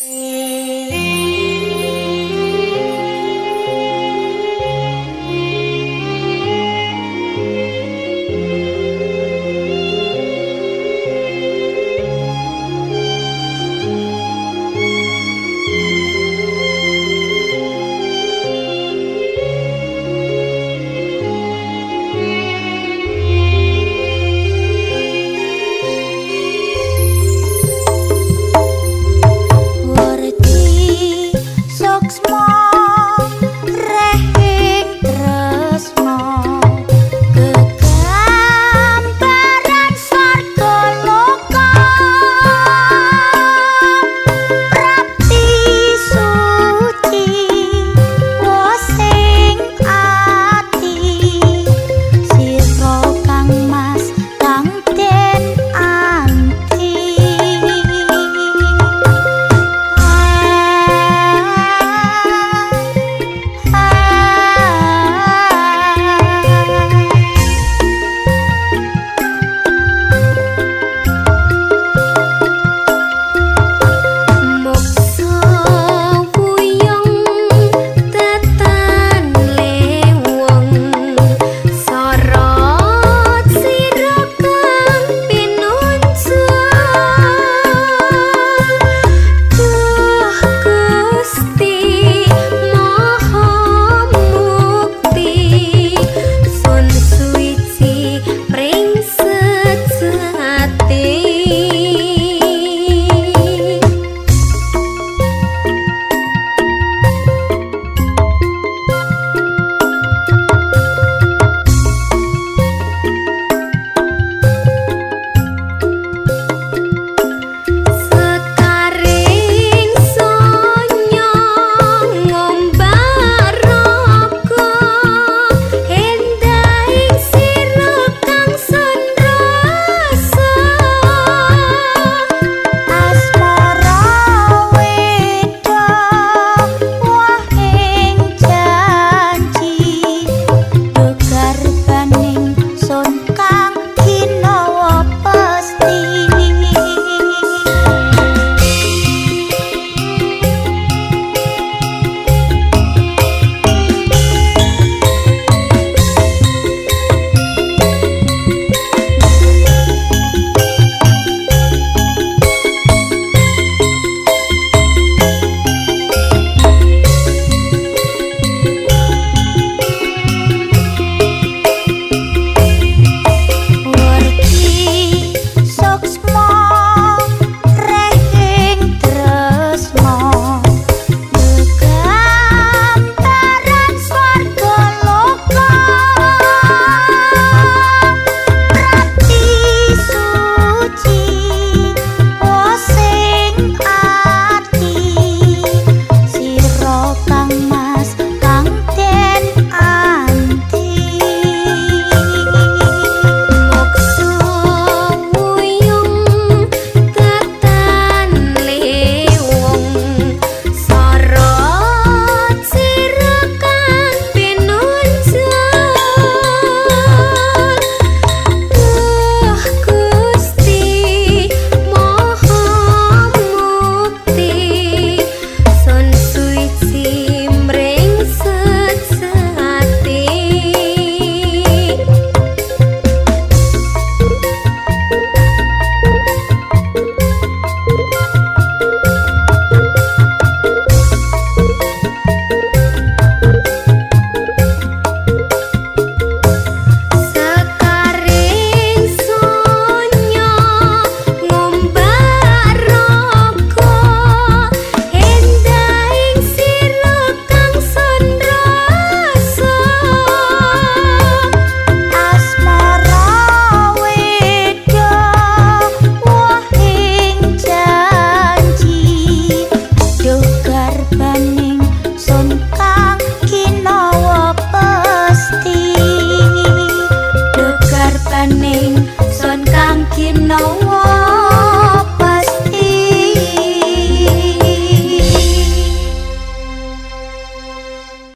Música